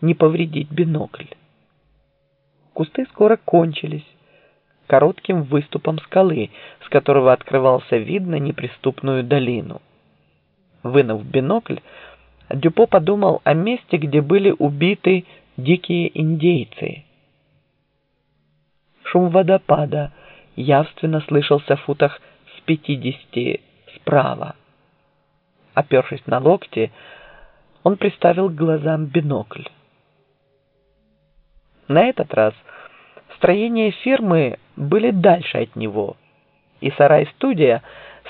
не повредить бинокль. Кусты скоро кончились коротким выступом скалы, с которого открывался вид на неприступную долину. Вынув бинокль, Дюпо подумал о месте, где были убиты дикие индейцы. Шум водопада явственно слышался в футах с пятидесяти справа. Опершись на локти, он приставил к глазам бинокль. На этот раз строения фирмы были дальше от него, и сарай-студия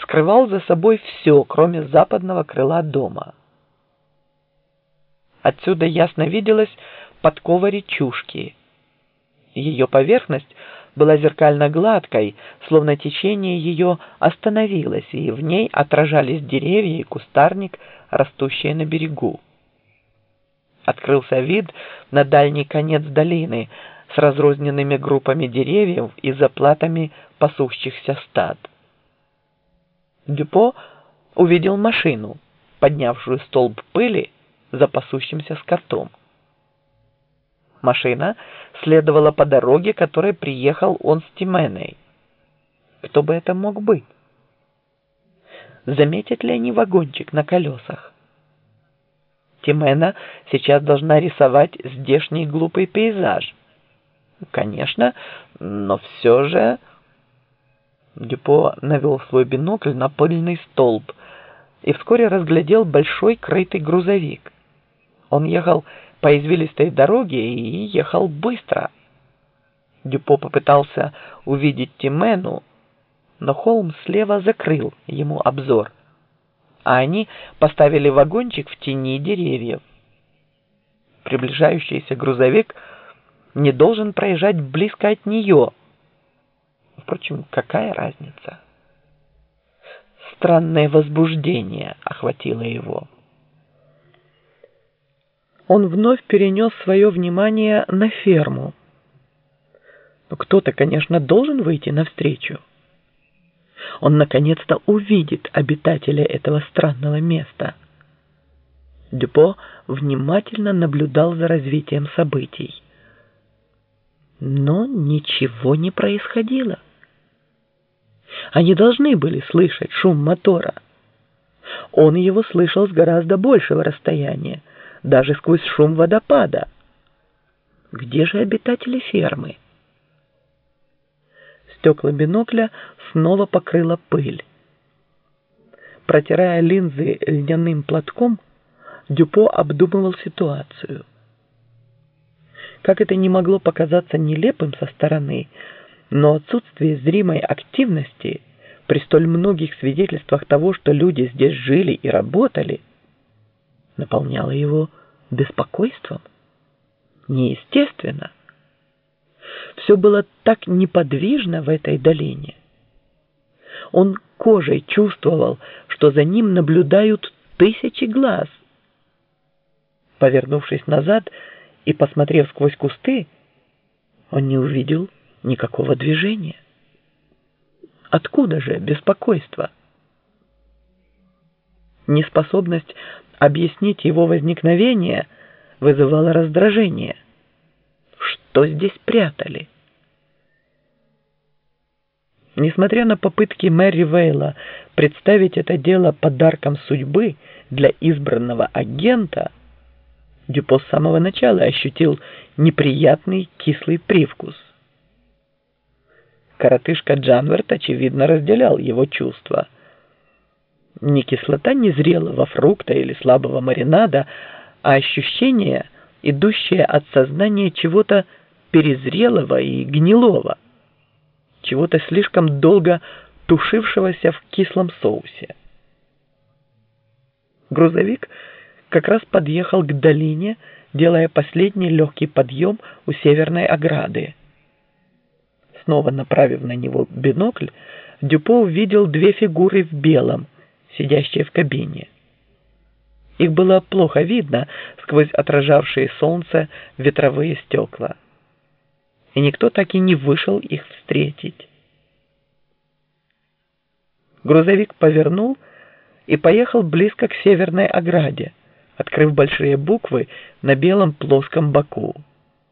скрывал за собой все, кроме западного крыла дома. Отсюда ясно виделась подкова речушки. Ее поверхность была зеркально гладкой, словно течение ее остановилось, и в ней отражались деревья и кустарник, растущие на берегу. Открылся вид на дальний конец долины с разрозненными группами деревьев и заплатами пасущихся стад. Дюпо увидел машину, поднявшую столб пыли за пасущимся скотом. Машина следовала по дороге, которой приехал он с Тименой. Кто бы это мог быть? Заметят ли они вагончик на колесах? Тимена сейчас должна рисовать здешний глупый пейзаж. Конечно, но все же... Дюпо навел свой бинокль на пыльный столб и вскоре разглядел большой крытый грузовик. Он ехал по извилистой дороге и ехал быстро. Дюпо попытался увидеть Тимену, но холм слева закрыл ему обзор а они поставили вагончик в тени деревьев. Приближающийся грузовик не должен проезжать близко от нее. Впрочем, какая разница? Странное возбуждение охватило его. Он вновь перенес свое внимание на ферму. Кто-то, конечно, должен выйти навстречу он наконец-то увидит обитателя этого странного места. Дюпо внимательно наблюдал за развитием событий. Но ничего не происходило. Они должны были слышать шум мотора. Он его слышал с гораздо большего расстояния, даже сквозь шум водопада. Где же обитатели фермы? Стекла бинокля снова покрыла пыль. Протирая линзы льняным платком, Дюпо обдумывал ситуацию. Как это не могло показаться нелепым со стороны, но отсутствие зримой активности при столь многих свидетельствах того, что люди здесь жили и работали, наполняло его беспокойством. Неестественно. Все было так неподвижно в этой долине. Он кожей чувствовал, что за ним наблюдают тысячи глаз. Повернувшись назад и посмотрев сквозь кусты, он не увидел никакого движения. Откуда же беспокойство? Неспособность объяснить его возникновение вызывала раздражение. Что здесь прятали? Несмотря на попытки Мэри Вейла представить это дело подарком судьбы для избранного агента, Дюпо с самого начала ощутил неприятный кислый привкус. Коротышка Джанверт, очевидно, разделял его чувства. Не кислота незрелого фрукта или слабого маринада, а ощущение, идущее от сознания чего-то перезрелого и гнилого чего-то слишком долго тушившегося в кислом соусе. Грузовик как раз подъехал к долине, делая последний легкий подъем у северной ограды. Снова направив на него бинокль, Дюпо увидел две фигуры в белом, сидящие в кабине. Их было плохо видно сквозь отражавшие солнце ветровые стекла и никто так и не вышел их встретить. Грузовик повернул и поехал близко к северной ограде, открыв большие буквы на белом плоском боку.